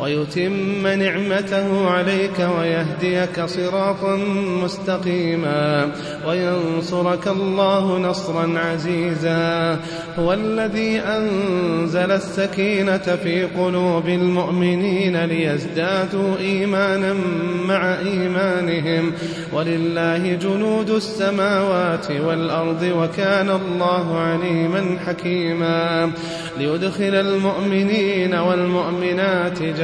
ويتم نعمته عليك ويهديك صراطا مستقيما وينصرك الله نصرا عزيزا. هو الذي أنزل السكينة في قلوب المؤمنين ليزدادوا إيمانا مع إيمانهم. ولله جنود السماوات والأرض وكان الله عليما حكيما. ليدخل المؤمنين والمؤمنات جنات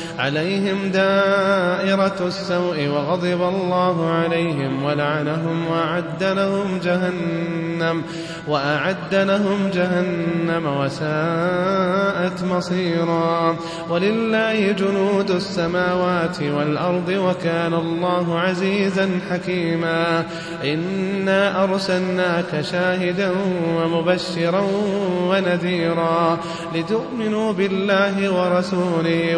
عليهم دائرة السوء وغضب الله عليهم ولعنهم وأعد لهم جهنم وأعد لهم جهنم وساءت مصيرا ولله جنود السماوات والأرض وكان الله عزيزا حكيما إنا أرسلناك شاهدا ومبشرا ونذيرا لتؤمنوا بالله ورسوله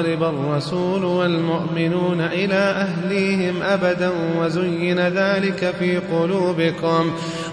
الرسول الرسول والمؤمنون إلى أهليهم أبدا وزين ذلك في قلوبكم.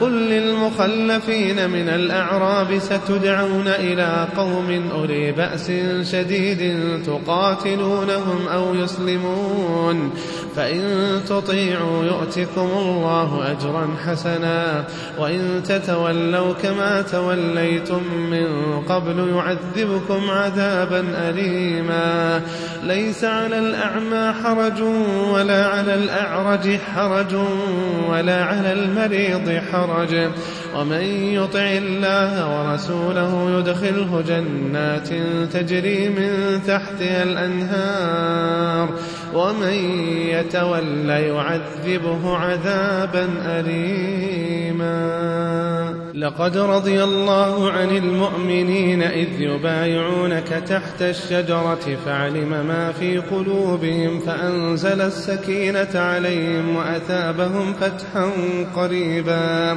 قل للمخلفين من الأعراب ستدعون إلى قوم أولي بأس شديد تقاتلونهم أو يسلمون فإن تطيعوا يؤتكم الله أجرا حسنا وإن تتولوا كما توليتم من قبل يعذبكم عذابا أليما ليس على الأعمى حرج ولا على الأعرج حرج ولا على المريض حرج. ومن يطع الله ورسوله يدخله جنات تجري من تحتها الأنهار. ومن يتول يعذبه عذابا أليما. لقد رضي الله عن المؤمنين إذ يبايعونك تحت الشجرة فعلم ما في قلوبهم فأنزل السكينة عليهم وأثابهم فتحا قريبا.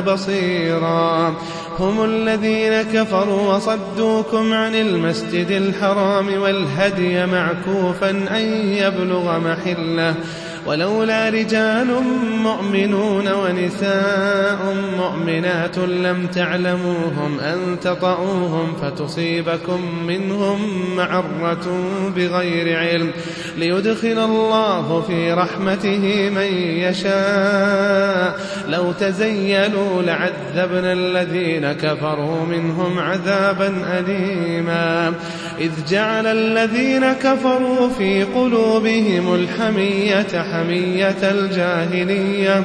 بصيرا. هم الذين كفروا وصدوكم عن المسجد الحرام والهدي معكوفا أن يبلغ محلة ولولا رجال مؤمنون ونساء مؤمنات لم تعلموهم أن تطعوهم فتصيبكم منهم معرة بغير علم ليدخل الله في رحمته من يشاء لو تزيلوا لعذبنا الذين كفروا منهم عذابا أليما إذ جعل الذين كفروا في قلوبهم الحمية حمية الجاهلية.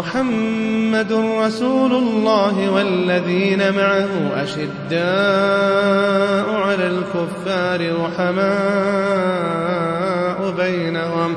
محمد رسول الله والذين معه أشداء على الكفار رحماء بينهم